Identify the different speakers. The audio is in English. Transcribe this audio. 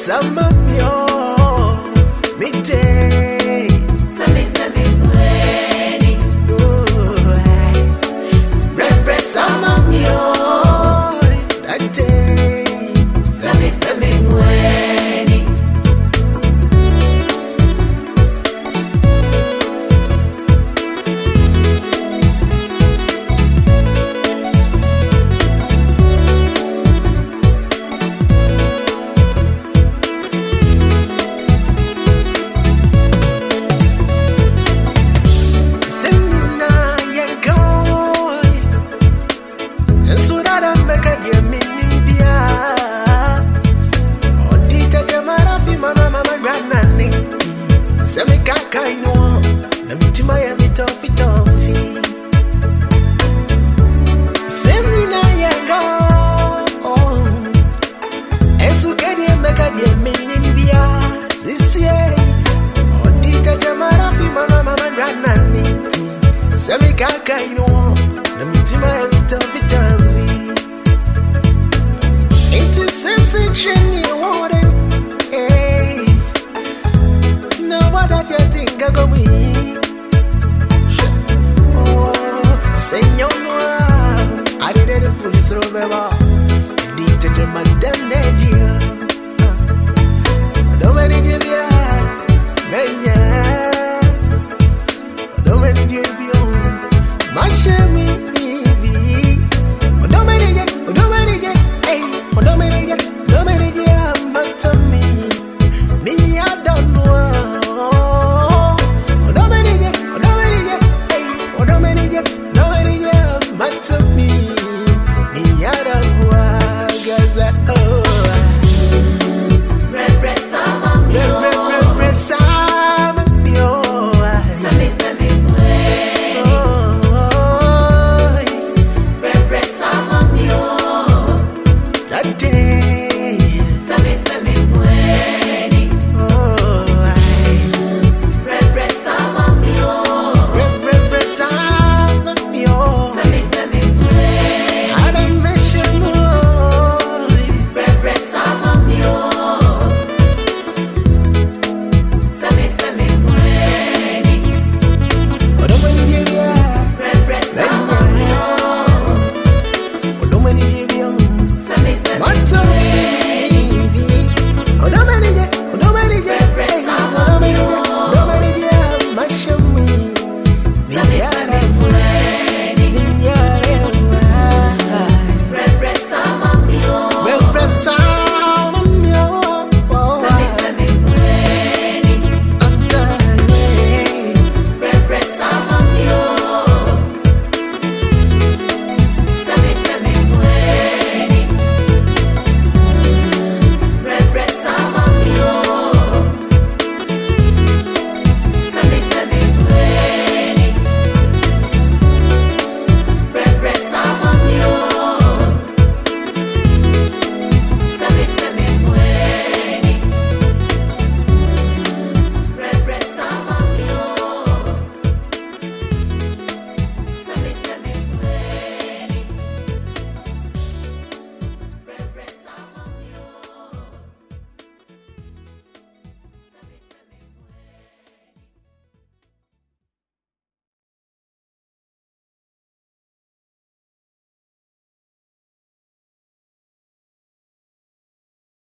Speaker 1: Some of your Let me tell my little bit